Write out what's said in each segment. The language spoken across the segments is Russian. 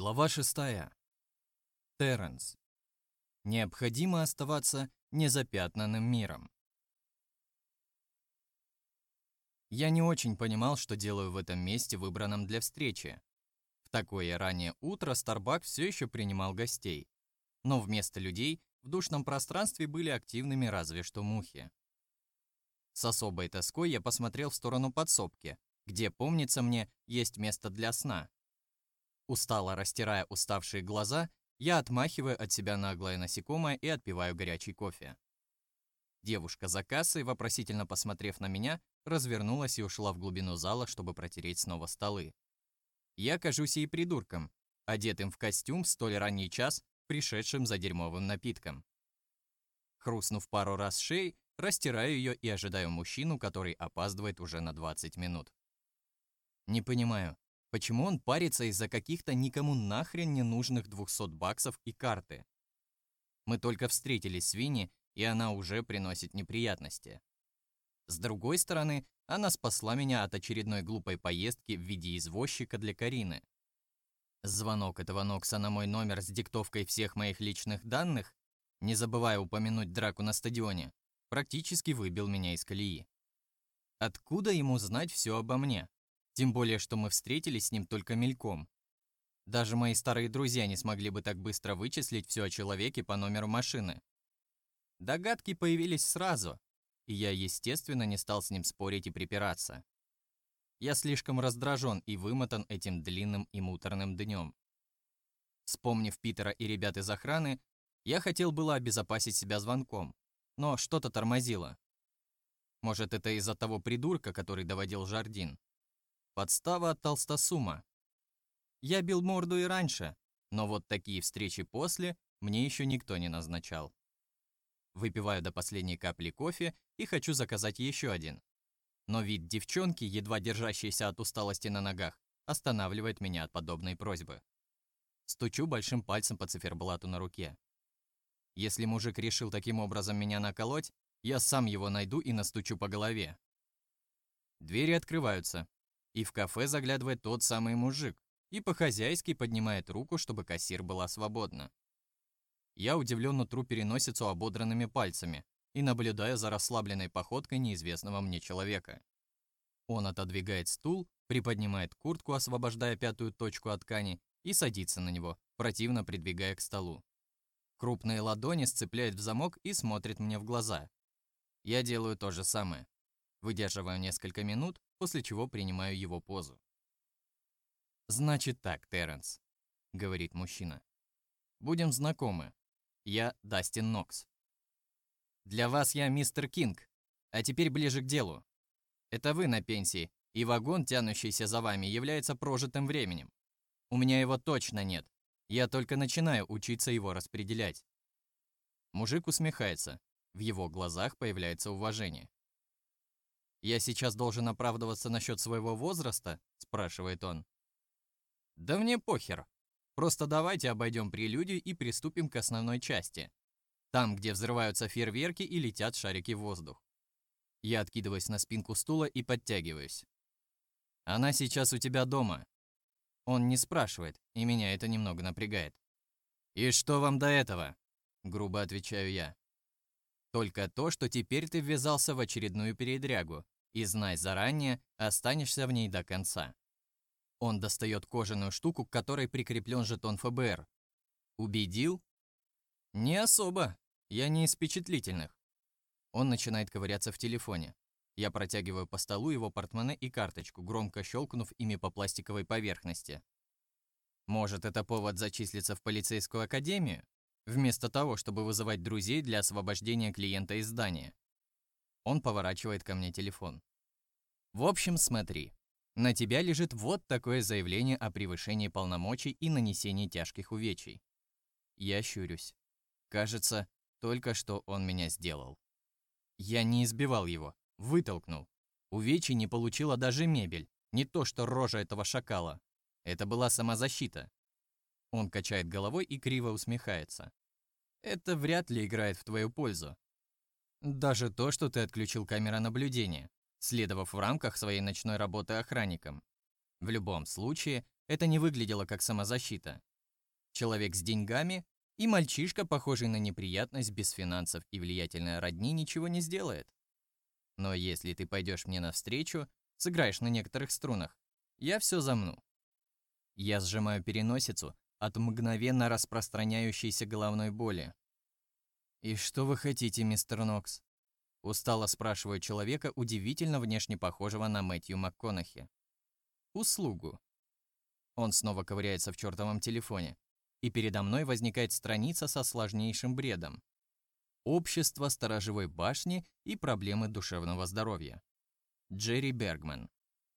Глава 6. Терренс. Необходимо оставаться незапятнанным миром. Я не очень понимал, что делаю в этом месте, выбранном для встречи. В такое раннее утро Старбак все еще принимал гостей. Но вместо людей в душном пространстве были активными разве что мухи. С особой тоской я посмотрел в сторону подсобки, где, помнится мне, есть место для сна. Устало растирая уставшие глаза, я отмахиваю от себя наглое насекомое и отпиваю горячий кофе. Девушка за кассой, вопросительно посмотрев на меня, развернулась и ушла в глубину зала, чтобы протереть снова столы. Я кажусь ей придурком, одетым в костюм в столь ранний час, пришедшим за дерьмовым напитком. Хрустнув пару раз шеей, растираю ее и ожидаю мужчину, который опаздывает уже на 20 минут. Не понимаю, Почему он парится из-за каких-то никому нахрен не нужных 200 баксов и карты? Мы только встретились с Винни, и она уже приносит неприятности. С другой стороны, она спасла меня от очередной глупой поездки в виде извозчика для Карины. Звонок этого Нокса на мой номер с диктовкой всех моих личных данных, не забывая упомянуть драку на стадионе, практически выбил меня из колеи. Откуда ему знать все обо мне? Тем более, что мы встретились с ним только мельком. Даже мои старые друзья не смогли бы так быстро вычислить все о человеке по номеру машины. Догадки появились сразу, и я, естественно, не стал с ним спорить и припираться. Я слишком раздражен и вымотан этим длинным и муторным днем. Вспомнив Питера и ребят из охраны, я хотел было обезопасить себя звонком, но что-то тормозило. Может, это из-за того придурка, который доводил Жардин. Подстава от толстосума. Я бил морду и раньше, но вот такие встречи после мне еще никто не назначал. Выпиваю до последней капли кофе и хочу заказать еще один. Но вид девчонки, едва держащейся от усталости на ногах, останавливает меня от подобной просьбы. Стучу большим пальцем по циферблату на руке. Если мужик решил таким образом меня наколоть, я сам его найду и настучу по голове. Двери открываются, и в кафе заглядывает тот самый мужик и по-хозяйски поднимает руку, чтобы кассир была свободна. Я удивленно тру переносицу ободранными пальцами и наблюдаю за расслабленной походкой неизвестного мне человека. Он отодвигает стул, приподнимает куртку, освобождая пятую точку от ткани, и садится на него, противно придвигая к столу. Крупные ладони сцепляет в замок и смотрит мне в глаза. Я делаю то же самое. Выдерживаю несколько минут, после чего принимаю его позу. «Значит так, Терренс», — говорит мужчина. «Будем знакомы. Я Дастин Нокс. Для вас я мистер Кинг, а теперь ближе к делу. Это вы на пенсии, и вагон, тянущийся за вами, является прожитым временем. У меня его точно нет. Я только начинаю учиться его распределять». Мужик усмехается. В его глазах появляется уважение. «Я сейчас должен оправдываться насчет своего возраста?» – спрашивает он. «Да мне похер. Просто давайте обойдем прелюдию и приступим к основной части. Там, где взрываются фейерверки и летят шарики в воздух. Я откидываюсь на спинку стула и подтягиваюсь. Она сейчас у тебя дома. Он не спрашивает, и меня это немного напрягает. «И что вам до этого?» – грубо отвечаю я. Только то, что теперь ты ввязался в очередную передрягу, и знай заранее, останешься в ней до конца. Он достает кожаную штуку, к которой прикреплен жетон ФБР. Убедил? Не особо. Я не из впечатлительных. Он начинает ковыряться в телефоне. Я протягиваю по столу его портмоне и карточку, громко щелкнув ими по пластиковой поверхности. Может, это повод зачислиться в полицейскую академию? Вместо того, чтобы вызывать друзей для освобождения клиента из здания. Он поворачивает ко мне телефон. В общем, смотри. На тебя лежит вот такое заявление о превышении полномочий и нанесении тяжких увечий. Я щурюсь. Кажется, только что он меня сделал. Я не избивал его, вытолкнул. Увечий не получила даже мебель, не то что рожа этого шакала. Это была самозащита. Он качает головой и криво усмехается. Это вряд ли играет в твою пользу. Даже то, что ты отключил камеры наблюдения, следовав в рамках своей ночной работы охранником. В любом случае, это не выглядело как самозащита. человек с деньгами и мальчишка, похожий на неприятность без финансов и влиятельной родни, ничего не сделает. Но если ты пойдешь мне навстречу, сыграешь на некоторых струнах, я все замну. Я сжимаю переносицу от мгновенно распространяющейся головной боли. «И что вы хотите, мистер Нокс?» Устало спрашиваю человека, удивительно внешне похожего на Мэтью МакКонахи. «Услугу». Он снова ковыряется в чертовом телефоне, и передо мной возникает страница со сложнейшим бредом. Общество сторожевой башни и проблемы душевного здоровья. Джерри Бергман.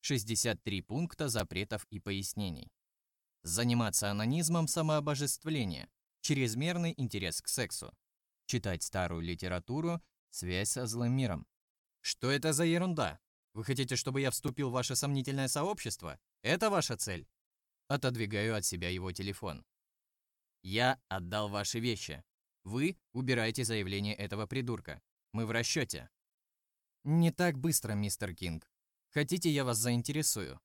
63 пункта запретов и пояснений. Заниматься анонизмом самообожествления. Чрезмерный интерес к сексу. Читать старую литературу Связь со злым миром. Что это за ерунда? Вы хотите, чтобы я вступил в ваше сомнительное сообщество? Это ваша цель? Отодвигаю от себя его телефон. Я отдал ваши вещи. Вы убираете заявление этого придурка. Мы в расчете. Не так быстро, мистер Кинг. Хотите, я вас заинтересую?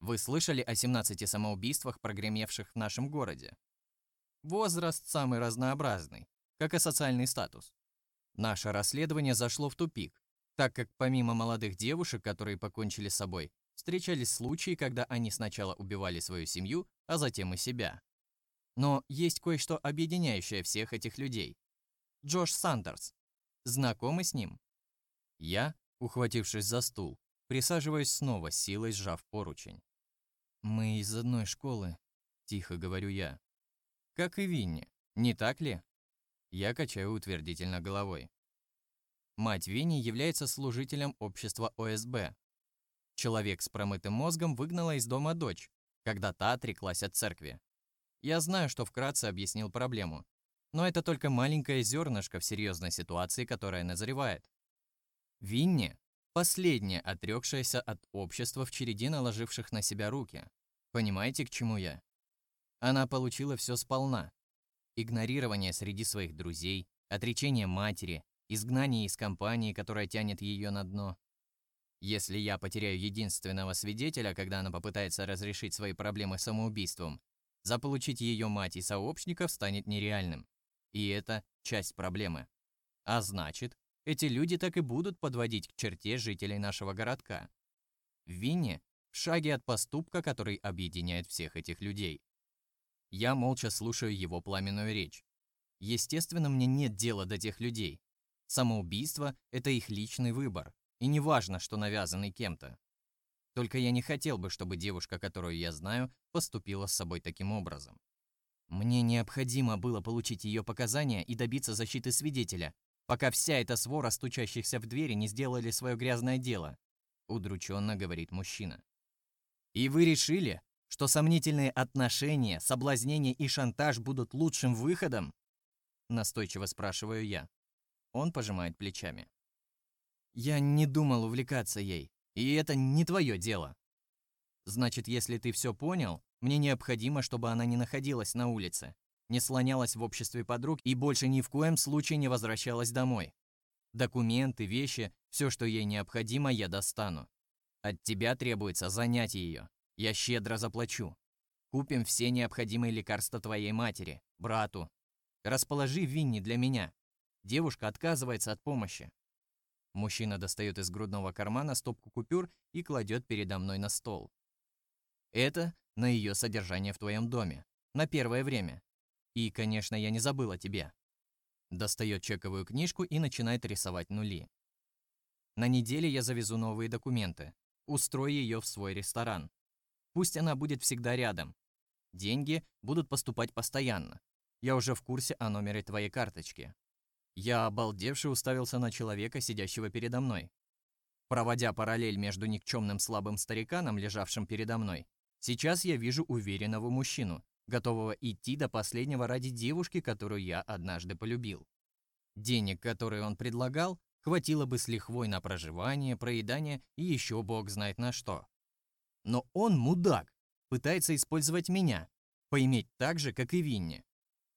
Вы слышали о 17 самоубийствах, прогремевших в нашем городе? Возраст самый разнообразный, как и социальный статус. Наше расследование зашло в тупик, так как помимо молодых девушек, которые покончили с собой, встречались случаи, когда они сначала убивали свою семью, а затем и себя. Но есть кое-что объединяющее всех этих людей. Джош Сандерс. Знакомы с ним? Я, ухватившись за стул, присаживаюсь снова, силой сжав поручень. «Мы из одной школы», — тихо говорю я. «Как и Винни, не так ли?» Я качаю утвердительно головой. Мать Винни является служителем общества ОСБ. Человек с промытым мозгом выгнала из дома дочь, когда та отреклась от церкви. Я знаю, что вкратце объяснил проблему, но это только маленькое зернышко в серьезной ситуации, которая назревает. Винни – последняя отрекшаяся от общества в череде наложивших на себя руки. Понимаете, к чему я? Она получила все сполна, игнорирование среди своих друзей, отречение матери, изгнание из компании, которая тянет ее на дно. Если я потеряю единственного свидетеля, когда она попытается разрешить свои проблемы самоубийством, заполучить ее мать и сообщников станет нереальным. И это часть проблемы. А значит, эти люди так и будут подводить к черте жителей нашего городка. В Винне в шаге от поступка, который объединяет всех этих людей. Я молча слушаю его пламенную речь. Естественно, мне нет дела до тех людей. Самоубийство – это их личный выбор, и не важно, что навязанный кем-то. Только я не хотел бы, чтобы девушка, которую я знаю, поступила с собой таким образом. Мне необходимо было получить ее показания и добиться защиты свидетеля, пока вся эта свора стучащихся в двери не сделали свое грязное дело, удрученно говорит мужчина. И вы решили, что сомнительные отношения, соблазнение и шантаж будут лучшим выходом? Настойчиво спрашиваю я. Он пожимает плечами. Я не думал увлекаться ей, и это не твое дело. Значит, если ты все понял, мне необходимо, чтобы она не находилась на улице, не слонялась в обществе подруг и больше ни в коем случае не возвращалась домой. Документы, вещи, все, что ей необходимо, я достану. От тебя требуется занять ее, я щедро заплачу. Купим все необходимые лекарства твоей матери, брату. Расположи Винни для меня. Девушка отказывается от помощи. Мужчина достает из грудного кармана стопку купюр и кладет передо мной на стол. Это на ее содержание в твоем доме. На первое время. И, конечно, я не забыл о тебе. Достает чековую книжку и начинает рисовать нули. На неделе я завезу новые документы. Устрой ее в свой ресторан. Пусть она будет всегда рядом. Деньги будут поступать постоянно. Я уже в курсе о номере твоей карточки. Я обалдевший уставился на человека, сидящего передо мной. Проводя параллель между никчемным слабым стариканом, лежавшим передо мной, сейчас я вижу уверенного мужчину, готового идти до последнего ради девушки, которую я однажды полюбил. Денег, которые он предлагал, хватило бы с лихвой на проживание, проедание и еще бог знает на что. Но он мудак, пытается использовать меня, поиметь так же, как и Винни.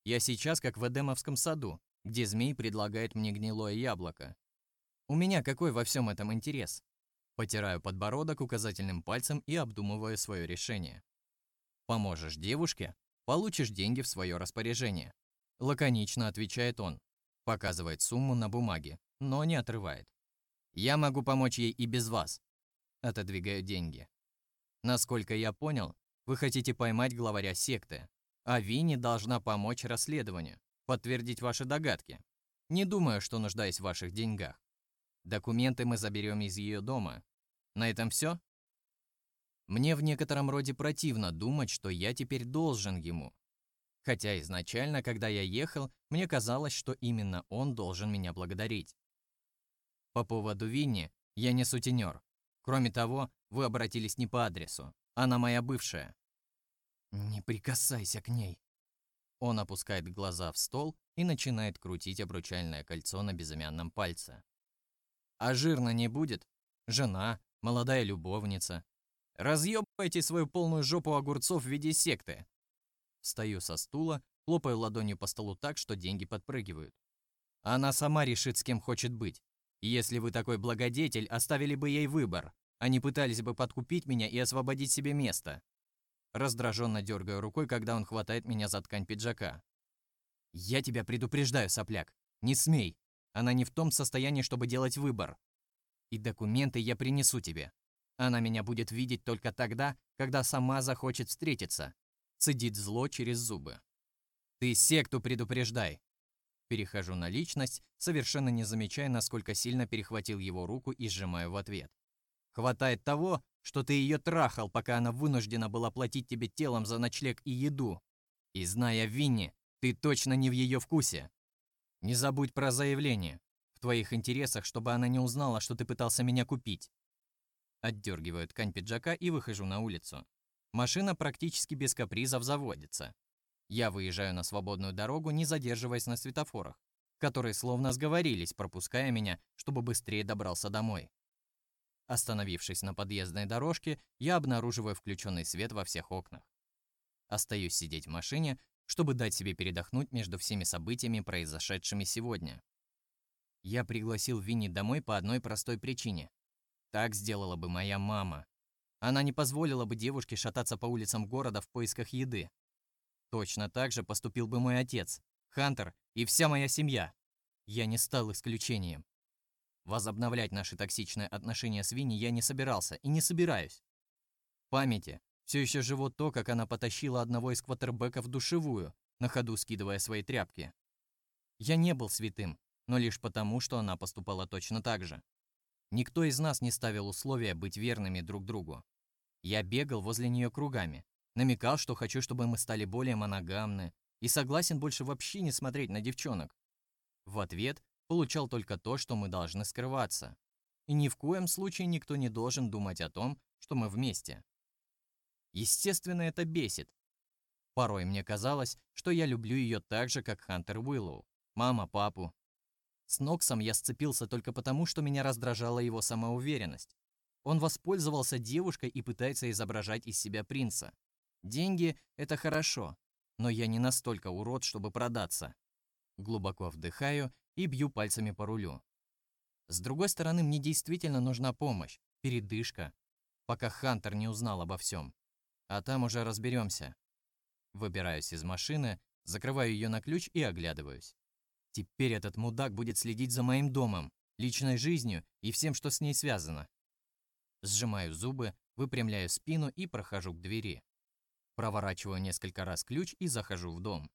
Я сейчас как в Эдемовском саду, где змей предлагает мне гнилое яблоко. У меня какой во всем этом интерес? Потираю подбородок указательным пальцем и обдумываю свое решение. Поможешь девушке? получишь деньги в свое распоряжение. Лаконично отвечает он, показывает сумму на бумаге, но не отрывает. Я могу помочь ей и без вас. Отодвигаю деньги. Насколько я понял, вы хотите поймать главаря секты, а Винни должна помочь расследованию, подтвердить ваши догадки. Не думаю, что нуждаюсь в ваших деньгах. Документы мы заберем из ее дома. На этом все? Мне в некотором роде противно думать, что я теперь должен ему. Хотя изначально, когда я ехал, мне казалось, что именно он должен меня благодарить. По поводу Винни я не сутенер. Кроме того, вы обратились не по адресу. Она моя бывшая. Не прикасайся к ней. Он опускает глаза в стол и начинает крутить обручальное кольцо на безымянном пальце. А жирно не будет? Жена, молодая любовница. Разъебайте свою полную жопу огурцов в виде секты. Встаю со стула, хлопаю ладонью по столу так, что деньги подпрыгивают. Она сама решит, с кем хочет быть. Если вы такой благодетель, оставили бы ей выбор, не пытались бы подкупить меня и освободить себе место. Раздраженно дергаю рукой, когда он хватает меня за ткань пиджака. «Я тебя предупреждаю, сопляк. Не смей. Она не в том состоянии, чтобы делать выбор. И документы я принесу тебе. Она меня будет видеть только тогда, когда сама захочет встретиться. Цедит зло через зубы. Ты секту предупреждай. Перехожу на личность, совершенно не замечая, насколько сильно перехватил его руку и сжимаю в ответ. Хватает того, что ты ее трахал, пока она вынуждена была платить тебе телом за ночлег и еду. И зная Винни, ты точно не в ее вкусе. Не забудь про заявление. В твоих интересах, чтобы она не узнала, что ты пытался меня купить. Отдергиваю ткань пиджака и выхожу на улицу. Машина практически без капризов заводится. Я выезжаю на свободную дорогу, не задерживаясь на светофорах, которые словно сговорились, пропуская меня, чтобы быстрее добрался домой. Остановившись на подъездной дорожке, я обнаруживаю включенный свет во всех окнах. Остаюсь сидеть в машине, чтобы дать себе передохнуть между всеми событиями, произошедшими сегодня. Я пригласил Винни домой по одной простой причине. Так сделала бы моя мама. Она не позволила бы девушке шататься по улицам города в поисках еды. Точно так же поступил бы мой отец, Хантер и вся моя семья. Я не стал исключением. Возобновлять наши токсичные отношения с Винни я не собирался и не собираюсь. В памяти все еще живо то, как она потащила одного из квотербеков в душевую, на ходу скидывая свои тряпки. Я не был святым, но лишь потому, что она поступала точно так же. Никто из нас не ставил условия быть верными друг другу. Я бегал возле нее кругами, намекал, что хочу, чтобы мы стали более моногамны, и согласен больше вообще не смотреть на девчонок. В ответ получал только то, что мы должны скрываться. И ни в коем случае никто не должен думать о том, что мы вместе. Естественно, это бесит. Порой мне казалось, что я люблю ее так же, как Хантер Уиллоу, мама, папу, с Ноксом я сцепился только потому, что меня раздражала его самоуверенность. Он воспользовался девушкой и пытается изображать из себя принца. Деньги — это хорошо, но я не настолько урод, чтобы продаться. Глубоко вдыхаю и бью пальцами по рулю. С другой стороны, мне действительно нужна помощь, передышка, пока Хантер не узнал обо всем. А там уже разберемся. Выбираюсь из машины, закрываю ее на ключ и оглядываюсь. Теперь этот мудак будет следить за моим домом, личной жизнью и всем, что с ней связано. Сжимаю зубы, выпрямляю спину и прохожу к двери. Проворачиваю несколько раз ключ и захожу в дом.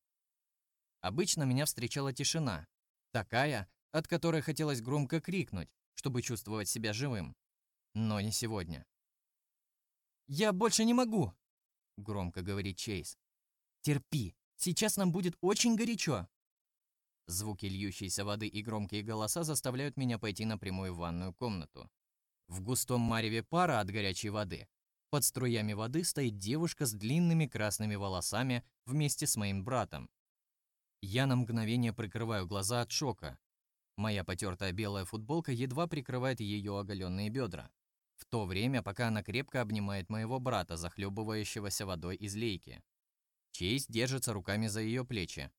Обычно меня встречала тишина, такая, от которой хотелось громко крикнуть, чтобы чувствовать себя живым. Но не сегодня. «Я больше не могу!» — громко говорит Чейз. «Терпи, сейчас нам будет очень горячо!» Звуки льющейся воды и громкие голоса заставляют меня пойти напрямую в ванную комнату. В густом мареве пара от горячей воды под струями воды стоит девушка с длинными красными волосами вместе с моим братом. Я на мгновение прикрываю глаза от шока. Моя потертая белая футболка едва прикрывает ее оголенные бедра. В то время, пока она крепко обнимает моего брата, захлебывающегося водой из лейки. Чейз держится руками за ее плечи,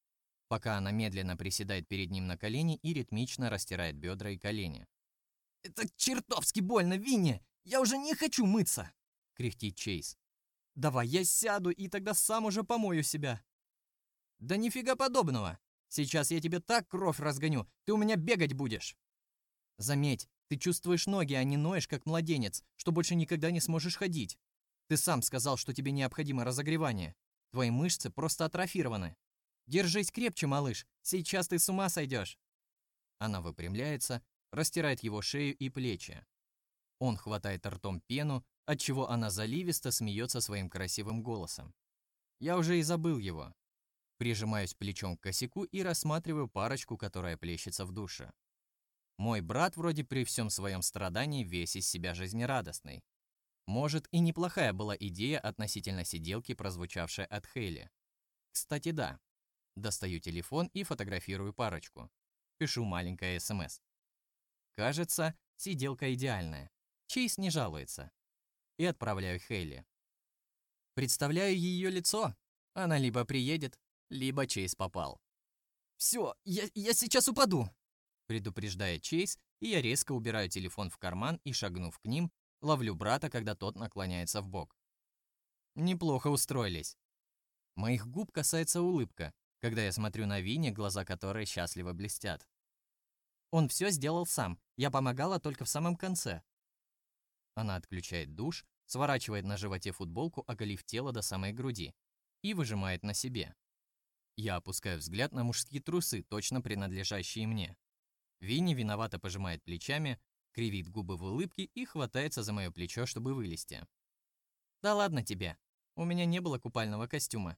пока она медленно приседает перед ним на колени и ритмично растирает бедра и колени. «Это чертовски больно, Винни! Я уже не хочу мыться!» — кряхтит Чейз. Давай я сяду и тогда сам уже помою себя. Да нифига подобного. Сейчас я тебе так кровь разгоню, ты у меня бегать будешь. Заметь, ты чувствуешь ноги, а не ноешь, как младенец, что больше никогда не сможешь ходить. Ты сам сказал, что тебе необходимо разогревание. Твои мышцы просто атрофированы. Держись крепче, малыш, сейчас ты с ума сойдешь. Она выпрямляется, растирает его шею и плечи. Он хватает ртом пену, отчего она заливисто смеется своим красивым голосом. Я уже и забыл его. Прижимаюсь плечом к косяку и рассматриваю парочку, которая плещется в душе. Мой брат вроде при всем своем страдании весь из себя жизнерадостный. Может, и неплохая была идея относительно сиделки, прозвучавшая от Хейли. Кстати, да. Достаю телефон и фотографирую парочку. Пишу маленькое СМС. Кажется, сиделка идеальная. Чейз не жалуется. И отправляю Хейли. Представляю ее лицо. Она либо приедет, либо Чейз попал. «Все, я, я сейчас упаду!» Предупреждает Чейз, и я резко убираю телефон в карман и, шагнув к ним, ловлю брата, когда тот наклоняется в бок. Неплохо устроились. Моих губ касается улыбка, когда я смотрю на Винни, глаза которой счастливо блестят. Он все сделал сам, я помогала только в самом конце. Она отключает душ, сворачивает на животе футболку, оголив тело до самой груди, и выжимает на себе. Я опускаю взгляд на мужские трусы, точно принадлежащие мне. Винни виновато пожимает плечами, кривит губы в улыбке и хватается за мое плечо, чтобы вылезти. «Да ладно тебе, у меня не было купального костюма».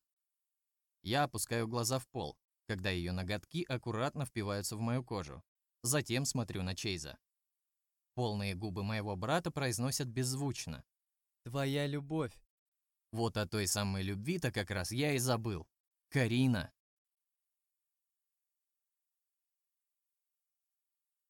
Я опускаю глаза в пол, когда ее ноготки аккуратно впиваются в мою кожу. Затем смотрю на Чейза. Полные губы моего брата произносят беззвучно. «Твоя любовь». Вот о той самой любви-то как раз я и забыл. Карина.